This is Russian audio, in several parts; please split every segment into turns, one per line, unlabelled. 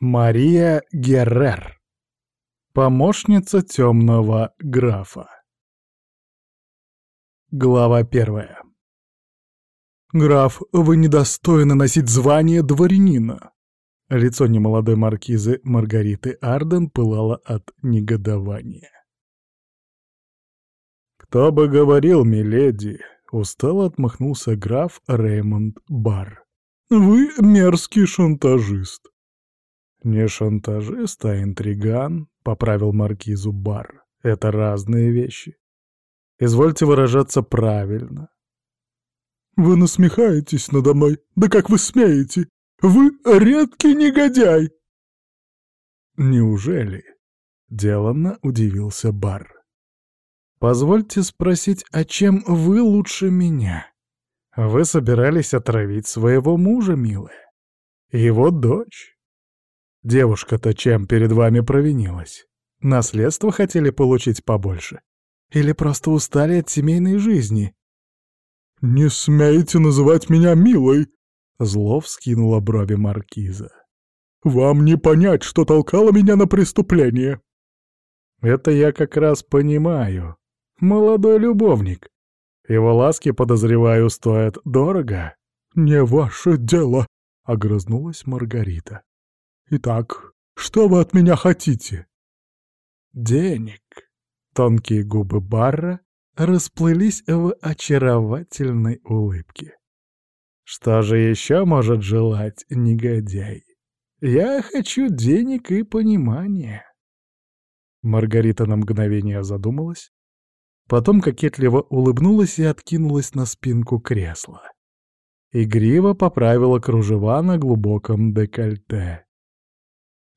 Мария Геррер. Помощница темного графа. Глава первая. «Граф, вы недостойны носить звание дворянина!» Лицо немолодой маркизы Маргариты Арден пылало от негодования. «Кто бы говорил, миледи!» — устало отмахнулся граф Реймонд Бар. «Вы мерзкий шантажист!» «Не шантажист, а интриган», — поправил маркизу Бар. «Это разные вещи. Извольте выражаться правильно». «Вы насмехаетесь надо мной? Да как вы смеете? Вы редкий негодяй!» «Неужели?» — деланно удивился Бар. «Позвольте спросить, а чем вы лучше меня? Вы собирались отравить своего мужа, милая? Его дочь? Девушка-то чем перед вами провинилась? Наследство хотели получить побольше? Или просто устали от семейной жизни?» «Не смейте называть меня милой!» Зло вскинула брови маркиза. «Вам не понять, что толкало меня на преступление!» «Это я как раз понимаю. Молодой любовник. Его ласки, подозреваю, стоят дорого?» «Не ваше дело!» — огрызнулась Маргарита. «Итак, что вы от меня хотите?» «Денег!» Тонкие губы Барра расплылись в очаровательной улыбке. Что же еще может желать негодяй? Я хочу денег и понимания. Маргарита на мгновение задумалась, потом кокетливо улыбнулась и откинулась на спинку кресла. Игриво поправила кружева на глубоком декольте.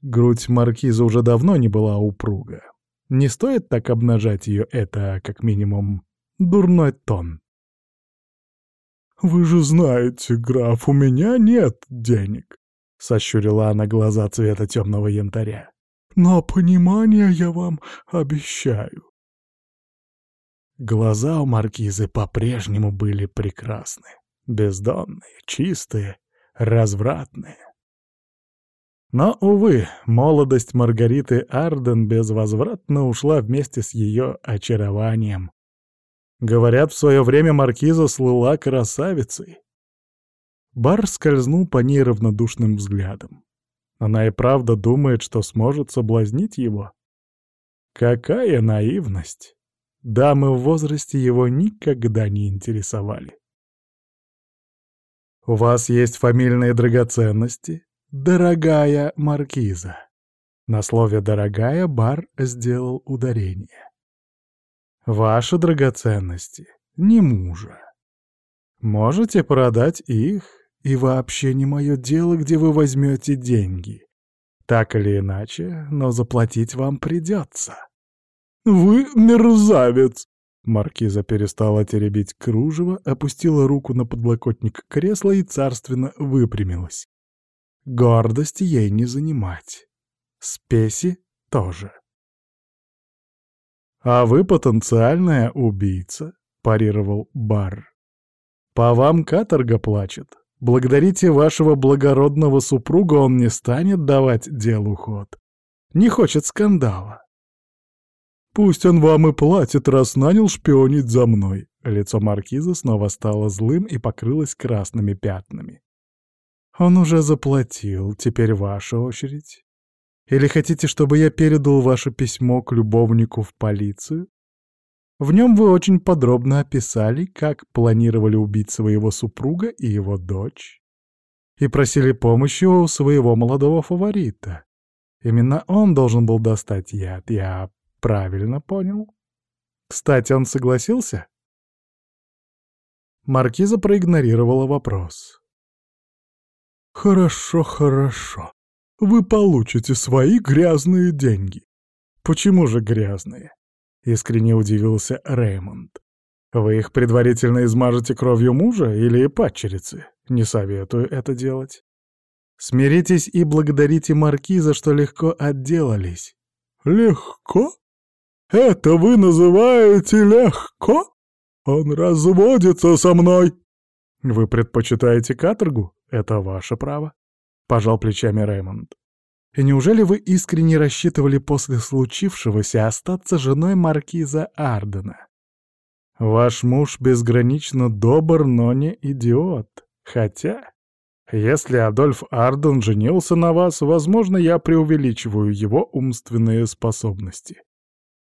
Грудь маркиза уже давно не была упруга. Не стоит так обнажать ее, это, как минимум, дурной тон. «Вы же знаете, граф, у меня нет денег», — сощурила она глаза цвета темного янтаря. «Но понимание я вам обещаю». Глаза у маркизы по-прежнему были прекрасны, бездонные, чистые, развратные. Но, увы, молодость Маргариты Арден безвозвратно ушла вместе с ее очарованием, Говорят, в свое время маркиза слыла красавицей. Бар скользнул по ней равнодушным взглядом. Она и правда думает, что сможет соблазнить его. Какая наивность! Дамы в возрасте его никогда не интересовали. «У вас есть фамильные драгоценности, дорогая маркиза?» На слове «дорогая» Бар сделал ударение. Ваши драгоценности, не мужа. Можете продать их, и вообще не мое дело, где вы возьмете деньги. Так или иначе, но заплатить вам придется. «Вы мерзавец!» Маркиза перестала теребить кружево, опустила руку на подлокотник кресла и царственно выпрямилась. Гордости ей не занимать. Спеси тоже. «А вы потенциальная убийца», — парировал Бар. «По вам каторга плачет. Благодарите вашего благородного супруга, он не станет давать делу ход. Не хочет скандала». «Пусть он вам и платит, раз нанял шпионить за мной». Лицо маркиза снова стало злым и покрылось красными пятнами. «Он уже заплатил, теперь ваша очередь. Или хотите, чтобы я передал ваше письмо к любовнику в полицию? В нем вы очень подробно описали, как планировали убить своего супруга и его дочь. И просили помощи у своего молодого фаворита. Именно он должен был достать яд, я правильно понял? Кстати, он согласился? Маркиза проигнорировала вопрос. «Хорошо, хорошо вы получите свои грязные деньги». «Почему же грязные?» — искренне удивился Реймонд. «Вы их предварительно измажете кровью мужа или падчерицы? Не советую это делать. Смиритесь и благодарите Маркиза, что легко отделались». «Легко? Это вы называете легко? Он разводится со мной!» «Вы предпочитаете каторгу? Это ваше право пожал плечами Рэймонд. И неужели вы искренне рассчитывали после случившегося остаться женой маркиза Ардена? Ваш муж безгранично добр, но не идиот. Хотя, если Адольф Арден женился на вас, возможно, я преувеличиваю его умственные способности.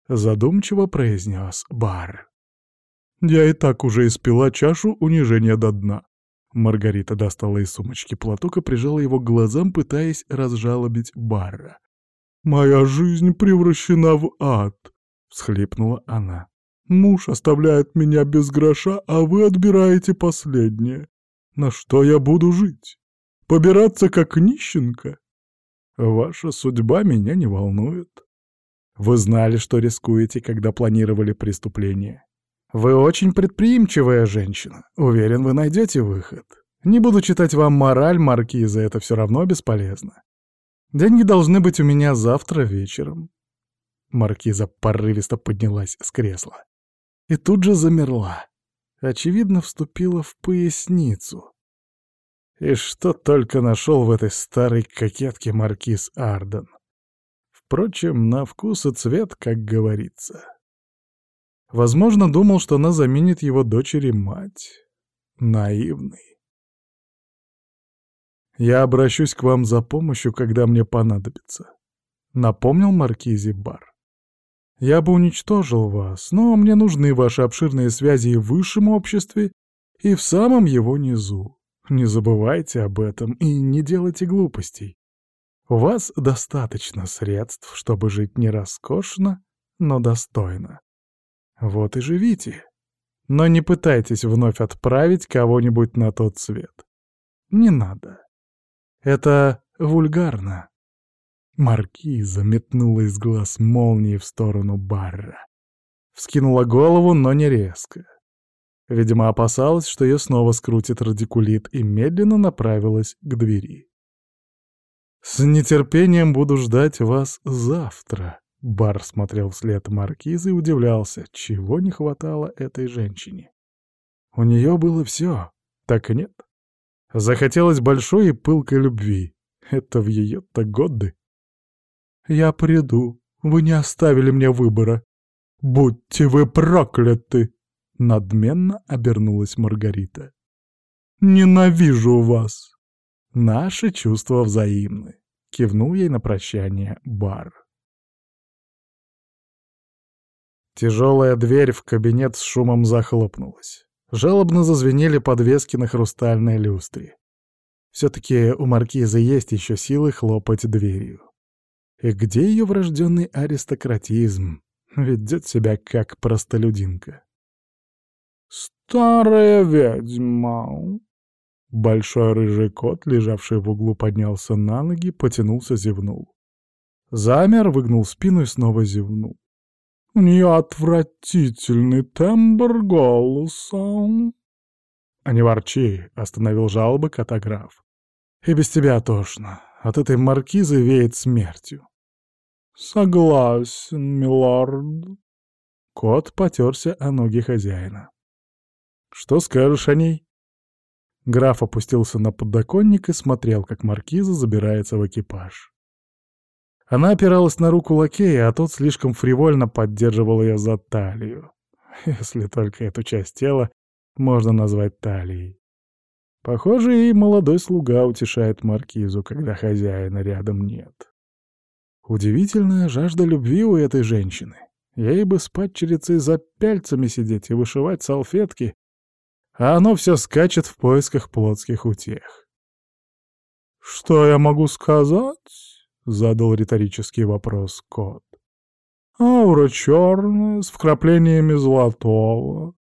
Задумчиво произнес Бар. Я и так уже испила чашу унижения до дна. Маргарита достала из сумочки платок и прижала его к глазам, пытаясь разжалобить Барра. «Моя жизнь превращена в ад!» — всхлипнула она. «Муж оставляет меня без гроша, а вы отбираете последнее. На что я буду жить? Побираться как нищенка? Ваша судьба меня не волнует. Вы знали, что рискуете, когда планировали преступление. Вы очень предприимчивая женщина. Уверен, вы найдете выход. Не буду читать вам мораль маркиза, это все равно бесполезно. Деньги должны быть у меня завтра вечером. Маркиза порывисто поднялась с кресла. И тут же замерла. Очевидно, вступила в поясницу. И что только нашел в этой старой кокетке маркиз Арден. Впрочем, на вкус и цвет, как говорится. Возможно, думал, что она заменит его дочери мать. Наивный. «Я обращусь к вам за помощью, когда мне понадобится», — напомнил Маркизи Бар. «Я бы уничтожил вас, но мне нужны ваши обширные связи и в высшем обществе, и в самом его низу. Не забывайте об этом и не делайте глупостей. У вас достаточно средств, чтобы жить не роскошно, но достойно. Вот и живите. Но не пытайтесь вновь отправить кого-нибудь на тот свет. Не надо. Это вульгарно. Маркиза метнула из глаз молнии в сторону Барра. Вскинула голову, но не резко. Видимо, опасалась, что ее снова скрутит радикулит, и медленно направилась к двери. «С нетерпением буду ждать вас завтра», Бар смотрел вслед маркизы и удивлялся, чего не хватало этой женщине. У нее было все, так и нет. Захотелось большой и пылкой любви. Это в ее-то годы. «Я приду. Вы не оставили мне выбора. Будьте вы прокляты!» Надменно обернулась Маргарита. «Ненавижу вас!» «Наши чувства взаимны», — кивнул ей на прощание Бар. Тяжелая дверь в кабинет с шумом захлопнулась. Жалобно зазвенели подвески на хрустальной люстре. Все-таки у маркиза есть еще силы хлопать дверью. И где ее врожденный аристократизм? Ведет себя как простолюдинка. «Старая ведьма!» Большой рыжий кот, лежавший в углу, поднялся на ноги, потянулся, зевнул. Замер, выгнул спину и снова зевнул. У нее отвратительный тембр голоса. — А не ворчи, — остановил жалобы котограф. — И без тебя тошно. От этой маркизы веет смертью. — Согласен, милорд. Кот потерся о ноги хозяина. — Что скажешь о ней? Граф опустился на подоконник и смотрел, как маркиза забирается в экипаж. Она опиралась на руку лакея, а тот слишком фривольно поддерживал ее за талию. Если только эту часть тела можно назвать талией. Похоже, и молодой слуга утешает маркизу, когда хозяина рядом нет. Удивительная жажда любви у этой женщины. Ей бы с падчерицей за пяльцами сидеть и вышивать салфетки, а оно все скачет в поисках плотских утех. «Что я могу сказать?» — задал риторический вопрос кот. «Аура черная, с вкраплениями золотого,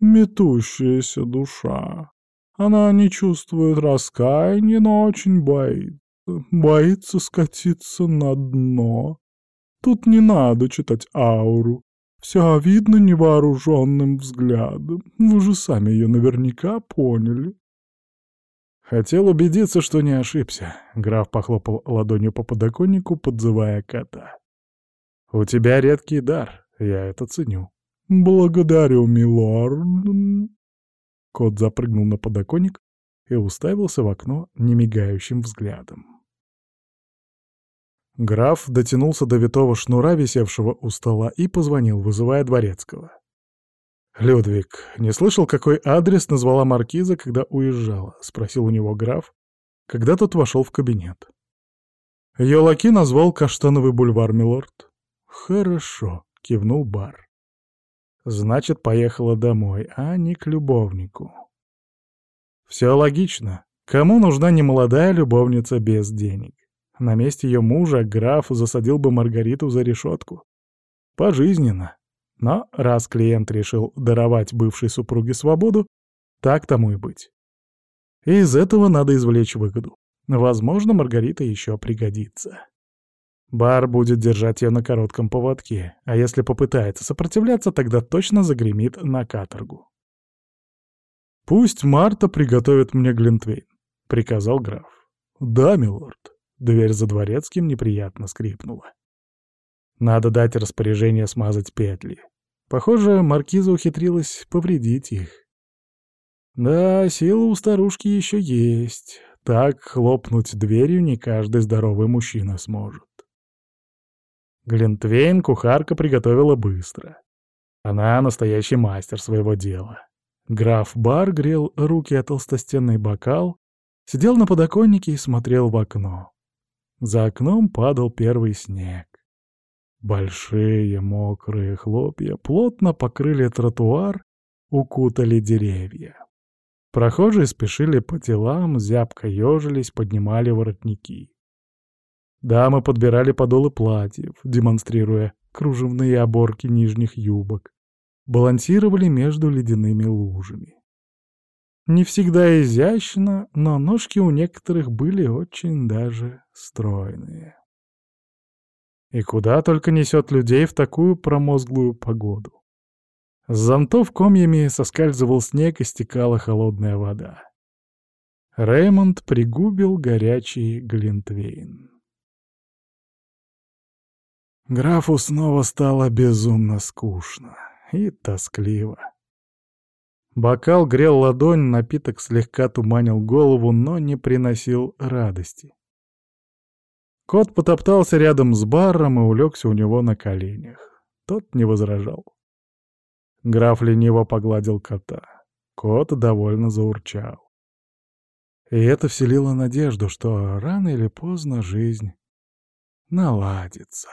метущаяся душа. Она не чувствует раскаяния, но очень боится. Боится скатиться на дно. Тут не надо читать ауру. Все видно невооруженным взглядом. Вы же сами ее наверняка поняли. Хотел убедиться, что не ошибся. Граф похлопал ладонью по подоконнику, подзывая кота. «У тебя редкий дар, я это ценю». «Благодарю, милорд». Кот запрыгнул на подоконник и уставился в окно немигающим взглядом. Граф дотянулся до витого шнура, висевшего у стола, и позвонил, вызывая дворецкого. «Людвиг, не слышал, какой адрес назвала маркиза, когда уезжала?» — спросил у него граф, когда тот вошел в кабинет. Ее назвал Каштановый бульвар, милорд. «Хорошо», — кивнул бар. «Значит, поехала домой, а не к любовнику». «Все логично. Кому нужна немолодая любовница без денег? На месте ее мужа граф засадил бы Маргариту за решетку. Пожизненно. Но раз клиент решил даровать бывшей супруге свободу, так тому и быть. И из этого надо извлечь выгоду. Возможно, Маргарита еще пригодится. Бар будет держать ее на коротком поводке, а если попытается сопротивляться, тогда точно загремит на каторгу. «Пусть Марта приготовит мне Глинтвейн», — приказал граф. «Да, милорд». Дверь за дворецким неприятно скрипнула. Надо дать распоряжение смазать петли. Похоже, маркиза ухитрилась повредить их. Да, сила у старушки еще есть. Так хлопнуть дверью не каждый здоровый мужчина сможет. Глинтвейн кухарка приготовила быстро. Она настоящий мастер своего дела. Граф Бар грел руки о толстостенный бокал, сидел на подоконнике и смотрел в окно. За окном падал первый снег. Большие мокрые хлопья плотно покрыли тротуар, укутали деревья. Прохожие спешили по делам, зябко ежились, поднимали воротники. Дамы подбирали подолы платьев, демонстрируя кружевные оборки нижних юбок, балансировали между ледяными лужами. Не всегда изящно, но ножки у некоторых были очень даже стройные. И куда только несет людей в такую промозглую погоду. С зонтов комьями соскальзывал снег и стекала холодная вода. Реймонд пригубил горячий глинтвейн. Графу снова стало безумно скучно и тоскливо. Бокал грел ладонь, напиток слегка туманил голову, но не приносил радости. Кот потоптался рядом с баром и улегся у него на коленях. Тот не возражал. Граф лениво погладил кота. Кот довольно заурчал. И это вселило надежду, что рано или поздно жизнь наладится.